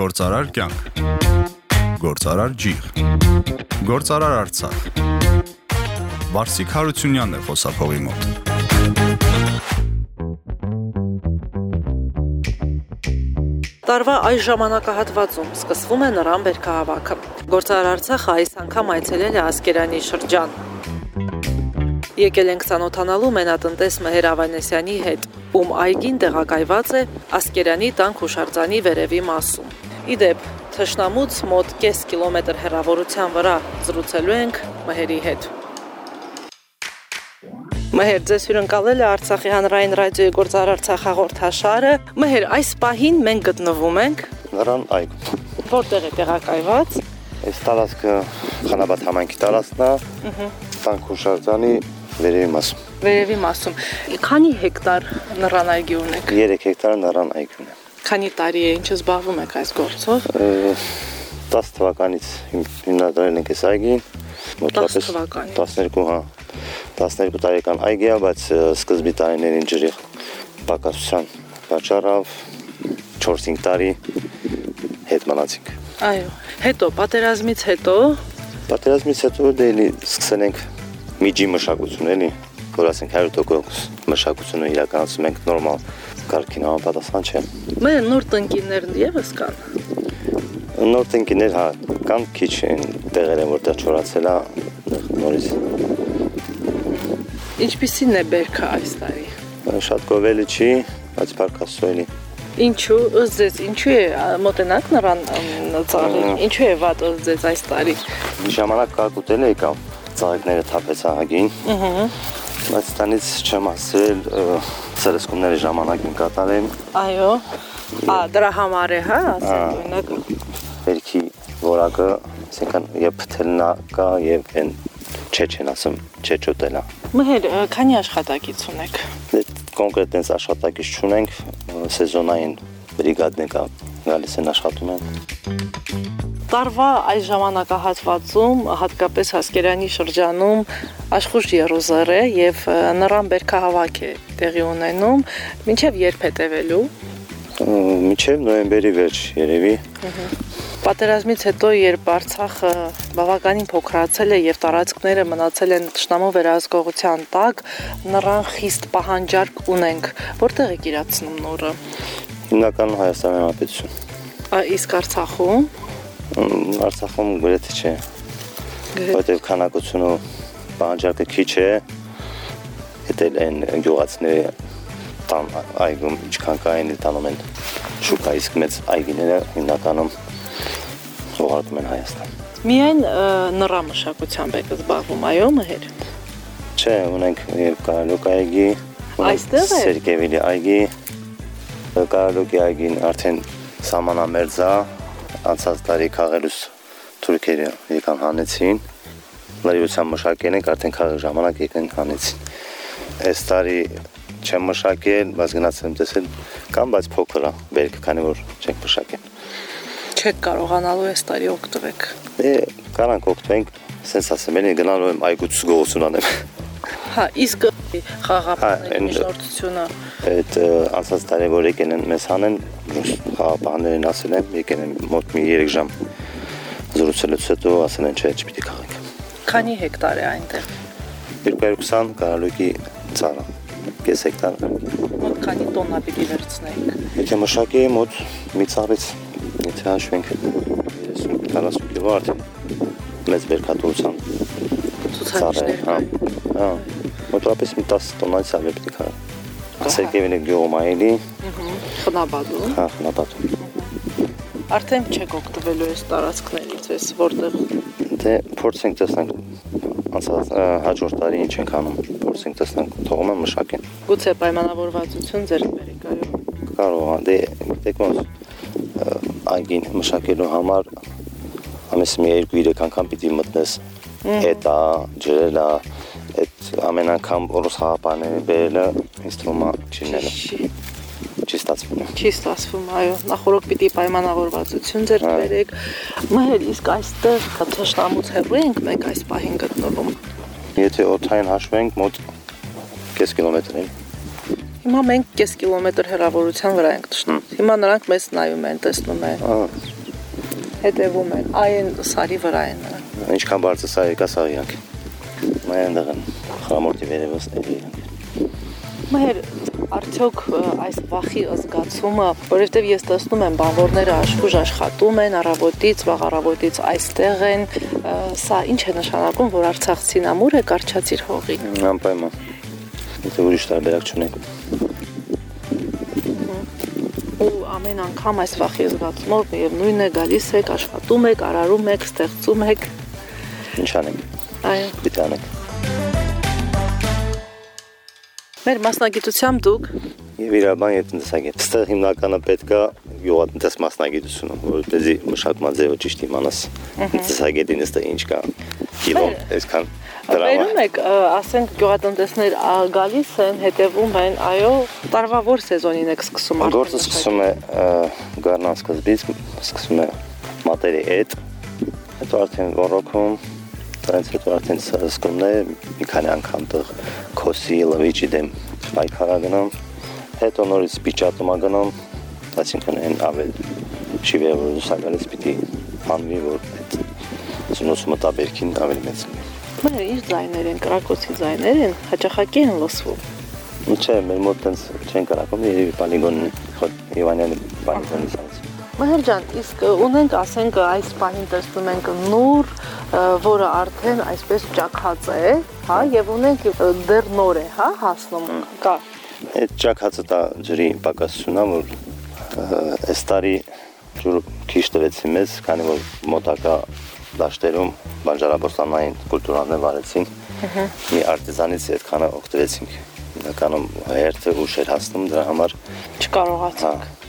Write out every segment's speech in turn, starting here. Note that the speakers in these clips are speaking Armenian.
Գործարար կյանք։ Գործարար ջիղ։ Գործարար Արցախ։ Վարսիկ Հարությունյանն է խոսափողի մոտ։ Տարվա այս ժամանակահատվածում սկսվում է նրան βέρքահավաքը։ Գործարար Արցախը այս անգամ այցելել է Ասկերանի շրջան։ Եկել ենք ցանոթանալու մենատնտես Մհեր Ավանեսյանի հետ, ում այգին տեղակայված է Ասկերանի տան Խոշարձանի վերևի մասում։ Իդեպ, Թշնամուց մոտ կես կիլոմետր հեռավորության վրա զրուցելու ենք Մհերի հետ։ Մհեր, ձեզ հյուրընկալել է Արցախի հանրային ռադիոյի գործար Արցախ հաղորդաշարը։ Մհեր, այս պահին մենք գտնվում ենք Նրան այգում։ որտեղ է տեղակայված։ Այս տարածքը Խանաբադ համայնքի տարածքն է։ Տանք հուշարձանի վերևի մասում։ Վերևի մասում։ Քանի հեկտար նռան այգի ունեք։ 3 հեկտար նրան այգուն է։ Քանի տարի է ինչ զբաղվում եք այս գործով։ Ը, 10 թվականից հիմ- հիմնադրել ենք այս այգին։ 10 թվականից։ 12, հա։ 12 տարեկան այգի է, բայց սկզբի տարիներին ջրի պակասության պատճառով 4-5 տարի հետ մնացինք։ Այո։ Հետո պատերազմից հետո Պատերազմից հետո դե էլի սկսել ենք միջի մշակություն էլի, որ ասենք 100% մշակությունը իրականացում ենք նորմալ կարգին համապատասխան չէ։ մեր նոր տնկիներ եւս կան։ Նոր տնկիներ հա կան քիչ են տեղեր են որտեղ չորացել է նորից Ինչպիսին է բերքը այս տարի։ շատ գովելի չի, բայց բարկասու էլի։ Ինչու ըստ ձեզ ինչու է մոտենակ նրան ծաղիկ։ Ա. Ինչու է վատ ըստ ձեզ այս տարի։ Ժամանակ կակուտել է եկավ ծաղիկները թափեց ահագին, Ահա։ բայց տանից չեմ ասել սերսկումների ժամանակին կատարել Այո։ Ա դրա համար է, հա, ասենք օրինակ։ վերքի որակը, ասենքան եւ փթելնա կա եւ այն չեչեն ասում, չեչոտելա։ Մհեր, ը, քանի աշխատակից ունեք։ Դե կոնկրետ այս աշխատակից չունենք, սեզոնային բրիգադներ կա, գալիս են աշխատում են։ Տարվա այս ժամանակահատվածում հատկապես Հասկերանի շրջանում աշխուժ երոզեր է եւ ը, նռան բերքահավաք է տեղի ունենում, ինչեւ երբ է տևելու։ Միջև նոյեմբերի վերջ երևի Պատերազմից հետո երբ Արցախը բավականին փոքրացել է եւ տարածքները մնացել են ճշտամու վերահսկողության տակ, նրան խիստ պահանջարկ ունենք։ Որտեղ է իրացնում նորը։ հիմնական Հայաստանի Հանրապետություն։ Իսկ Արցախում Արցախում գրեթե չէ, որտեղ քանակությունը բանջարկը քիչ է, հետել են գյուղացիները տան այգում ինչքան կային տանում են շուկա իսկ մեծ այգիները հիմնականում ուղարկում են Հայաստան։ միայն ը, նռա մշակությամբ եք զբաղվում, այո, մհեր։ Չէ, ունենք եւ Կարալոկ այգի, Այստեղ է? Սերկևիլի այգի, Կարալոկի այգին արդեն սամանամերձ է, անցած տարի քաղելուս թուրքերը եկան հանեցին, լրիվության մշակել ենք, արդեն քաղել ժամանակ եկան հանեցին։ Այս տարի չեմ մշակել, բայց գնացել եմ տեսել, կամ բայց փոքր է, բերք, քանի որ չենք մշակել։ Չեք կարողանալու այս տարի օգտվեք։ Դե կարանք օգտվենք, սենց ասեմ, էլի գնալու եմ այգուց գողություն անեմ։ Հա, իսկ Հա, խաղապանների միջնորդությունը Այդ ը, անցած տարի որ եկել են մեզ հանեն, խաղապահներն ասել են, եկել են մոտ մի 3 ժամ զրուցելուց հետո ասել են չէ, չպիտի քաղենք։ քանի հեկտար է այնտեղ։ 220 կարալուկի ծառա, կես հեկտար։ Մոտ քանի տոննա պիտի վերցնեիք։ Եթե մշակի մոտ մի ծառից, եթե հաշվենք 30-40 կիլո արդեն մեծ է, Ցուցանիշներ հա։ Հա, մոտավորապես մի 10 տոննից ավելի պիտի քաղենք։ Սերկևինի գյուղում այլի, Խնաբադում։ հա, խնապատ։ Արդեն չեք օգտվելու այս տարածքներից, այս որտեղ Դե փորձենք տեսնենք անցած հաջորդ տարի ինչ ենք անում։ Փորձենք տեսնենք թողում եմ մշակեն։ գուցե պայմանավորվածություն ձեռք բերեք, այո։ Կարող է դե գիտեք ոնց այգին մշակելու համար ամիս մի 2-3 անգամ պիտի մտնես հետա ջրելա այդ ամեն անգամ օրս խաղապաները բերելը ինձ թվում է չինելը Չի ստացվում չի ստացվում, այո։ Նախորդ պիտի պայմանավորվածություն Այո։ բերեք։ Մհեր, իսկ այստեղ թշնամուց հեռու ենք մենք այս պահին գտնվում։ եթե օթային հաշվենք մոտ կես կիլոմետր է Հիմա մենք կես կիլոմետր հեռավորության վրա ենք ճշտում։ Հիմա նրանք մեզ նայում են, տեսնում են, հետևում են։ Այն սարի վրա են նրանք։ ինչքան բարձր սա եկա սա իրանք։ Մայանդղն խրամորտի վերևս էլի Մեր արդյոք այս վախի զգացումը, որովհետև ես տեսնում եմ բանվորները աշխուժ աշխատում են, առավոտից, վաղ առավոտից այստեղ են, սա ինչ է նշանակում, որ Արցախցին ամուր է կարճացիր հողի։ Անպայման։ Եթե ուրիշ տարբերակ չունենք։ Ու ամեն անգամ այս վախի զգացումով միևնույն է գալիս եք, աշխատում եք, արարում եք, ստեղծում եք։ Ինչ անենք։ Այո։ Պիտի անենք։ Մեր մասնագիտությամբ դուք Եվ իրական եւ տնտեսագետ։ Այստեղ հիմնականը պետք է գյուղատնտես մասնագիտությունը, որովհետեւ մշակման ձևը ճիշտ իմանաս։ Տնտեսագետին այստեղ ինչ կա։ Կիլոն այսքան Վերում եք, ասենք գյուղատնտեսներ գալիս են, հետևում են, այո, տարվա որ սեզոնին եք սկսում Գործը սկսում է գարնան սկզբից, սկսում է մատերի հետ, հետո արդեն ռոռոքում, դրանից հետո արդեն սկսում է մի քանի անգամ տեղ քոսի լվիճի դեմ պայքարա գնում, հետո նորից պիճատում գնում, այսինքն այն ավել շիվերը որ դուսա գալիս պիտի հանվի որ այդ զնոսումը տաբերքին ավելի մեծ լինի։ Մեր ինչ ձայներ են, կրակոցի ձայներ են, հաճախակի են լսվում։ Չէ, մեր մոտ տենց չեն կարակում, երևի պալիգոնն է, խոտ Իվանյանի պալիգոնի ցած։ Մհեր ջան, իսկ ունենք, ասենք, այս պահին տեսնում ենք նուր, որը արդեն այսպես ճակած է, հա, եւ ունենք դեռ նոր է, հա, հասնում կա։ Այդ ճակածը դա ջրի պակասությունն է, որ այս տարի ջուրը քիչ տվեցի մեզ, քանի որ մոտակա դաշտերում բանջարաբոստանային կուլտուրաներ վարեցին։ Մի արտիզանից այդքանը օգտվեցինք։ Հիմնականում հերթը ուշ էր հասնում դրա համար։ Հա, Չկարողացանք։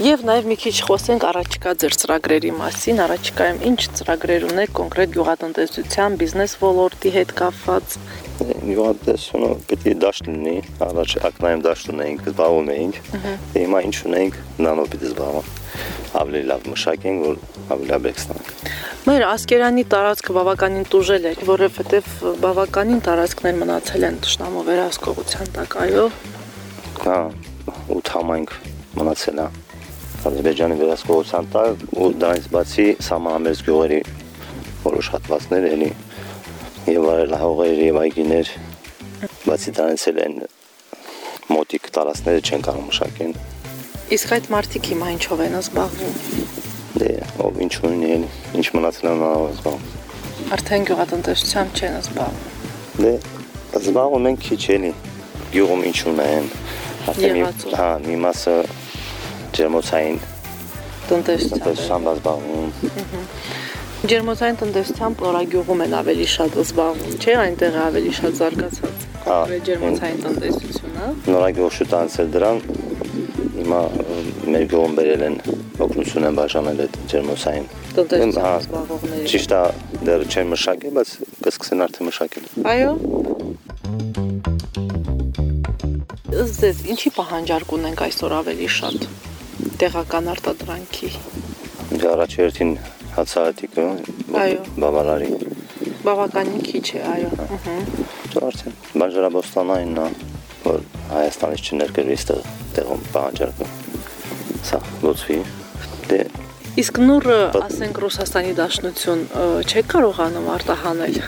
Եվ նաև մի քիչ խոսենք առաջիկա ձեր ծրագրերի մասին, առաջիկայում ինչ ծրագրեր ունեք կոնկրետ գյուղատնտեսության, բիզնես ոլորտի հետ կապված։ Յուղատեսությունը պետք է դաշտ լինի, առաջ ակնայում դաշտ ունեինք, զբաղվում էինք։ Հիմա ինչ ունենք, նանո պիտի զբաղվում։ Ավելի լավ մշակենք, որ ավելի լավ ստանանք։ Մեր ասկերանի տարածքը բավականին տուժել է, որովհետև բավականին տարածքներ մնացել են ճշնամու վերահսկողության տակ, այո։ Հա, ու համայնք մնացել է Ադրբեջանի վերահսկողության տակ ու դրանից բացի սահմանամերձ գյուղերի որոշ հատվածներ էլի եւ արելահողեր եւ այգիներ բացի դրանից էլ են մոտիկ տարածքները չեն կարող մշակեն Իսկ այդ մարդիկ հիմա ինչով են զբաղվում։ դե ով ինչ ունի էլ ինչ մնացել նա զբաղվում Արդեն գյուղատնտեսությամբ չեն զբաղվում։ դե զբաղվում են քիչ էլի գյուղում ինչ ունեն հա մի մասը ջերմոցային Տնտեսությամբ։ զբաղվում Ջերմոցային տնտեսությամբ նորագյուղում են ավելի շատ զբաղվում, չէ՞, այնտեղ ավելի շատ զարգացած։ Հա, ջերմոցային տնտեսությունը։ նորագյուղ շուտ անցել դրան հիմա մեր գյուղում բերել են օգնություն են բաժանել այդ ջերմոցային Հա, Տնտեսությամբ զբաղվողների։ ճիշտ է դեռ չեն մշակել բայց կսկսեն արդեն մշակել Այո։ Ըստ ձեզ ինչի պահանջարկ ունենք այսօր ավելի շատ տեղական արտադրանքի։ Դե առաջերտին հացահատիկը բավարարի Բավականին քիչ է, այո։ Ահա։ արդեն բանջարաբոստանայինն է որ Հայաստանից չներկրվի այստեղ տեղում պահանջարկը սա լուծվի դե Իսկ նուրը, ասենք Ռուսաստանի Դաշնություն չէ կարողանում արտահանել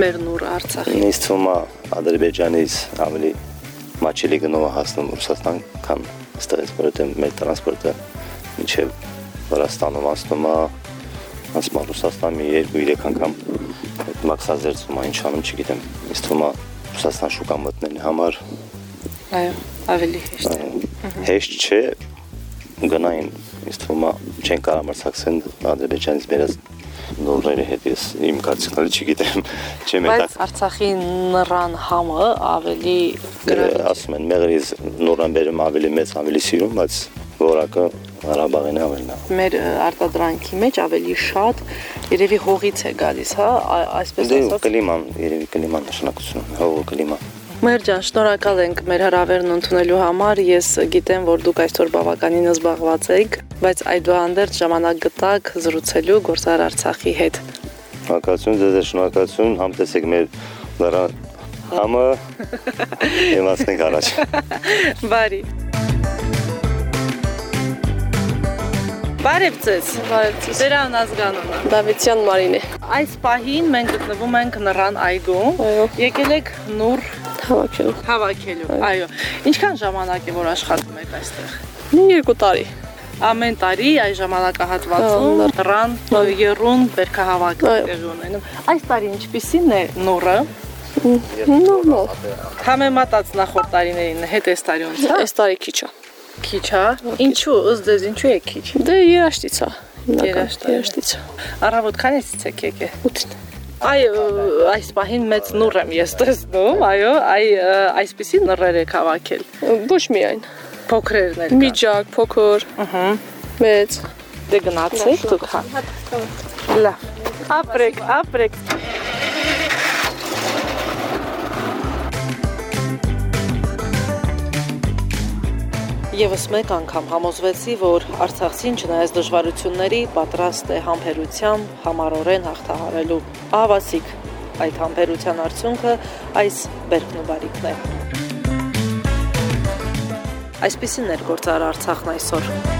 մեր նուրը Արցախի։ ինձ թվում է Ադրբեջանից ավելի մաչելի գնով հասնում Ռուսաստան, քան այստեղից, որովհետև մեր տրանսպորտը մինչև Վրաստանում անցնում է, անցնում է Ռուսաստան մի 2-3 անգամ այդ մաքսազերծում է, ինչ անում չգիտեմ։ Ինձ թվում է Ռուսաստան շուկա մտնելու համար Այո, ավելի հեշտ է։ հեշտ չէ գնային ինձ թվում է չեն կարող մրցակցեն Ադրբեջանից բերած նորների հետ ես իմ կարծիքն էլ չգիտեմ չեմ Բայց հետաքրքիր Արցախի նռան համը ավելի Դե, ասում են մեղրից նորան բերում ավելի մեծ, ավելի սիրում, բայց որակը Ղարաբաղին է ավելի լավ։ մեր արտադրանքի մեջ ավելի շատ երևի հողից է գալիս, հա, այսպես Դե ասած։ կլիման, երևի կլիման նշանակությունը, հողը կլիմա։ Մեր ջան, շնորհակալ ենք մեր հրավերն ընդունելու համար։ Ես գիտեմ, որ դուք այսօր բավականին զբաղված եք, բայց այդուհանդերձ ժամանակ գտաք զրուցելու Գործար Արցախի հետ։ Շնորհակալություն, ձեզ է շնորհակալություն, համտեսեք մեր լրան Համը ելացնենք առաջ։ Բարի։ Բարև ձեզ։ Բարև ձեզ։ Ձեր անազգանունը։ Դավիթյան Մարինե։ Այս պահին մենք գտնվում ենք Նռան այգում։ Եկել եք նուր Հավաքելու։ հավաքելու։ Այո։ Ինչքան ժամանակ է որ աշխատում եք այստեղ։ Մի երկու տարի։ Ամեն տարի այս ժամանակահատվածում Ահա, Նռան երուն վերքահավաք տեղի ունենում։ Այս տարի ինչպիսին է նուրը։ Նորմալ։ Համեմատած նախորդ տարիներին հետ այս տարի ոնց է։ Այս տարի քիչ է։ Քիչ է։ Ինչու ըստ ձեզ ինչու է քիչ։ Դե երաշտից է։ Երաշտ Երաշտից։ Առավոտ քանից եք եկել։ 8-ին։ Այ այս պահին մեծ նուր եմ ես տեսնում, այո, այ այսպիսի նռեր եք հավաքել։ Ոչ միայն։ Փոքրերն էլ Միջակ, փոքր, Ահա։ մեծ։ Դե գնացեք դուք հա։ Լավ։ Ապրեք, ապրեք։ Եվս մեկ անգամ համոզվեցի, որ Արցախցին չնայած դժվարությունների պատրաստ է համբերությամբ համառորեն հաղթահարելու։ Ահավասիկ այդ համբերության արդյունքը այս բերքն ու բարիքն է։ Այսպեսին էր գործար Արցախն այսօր։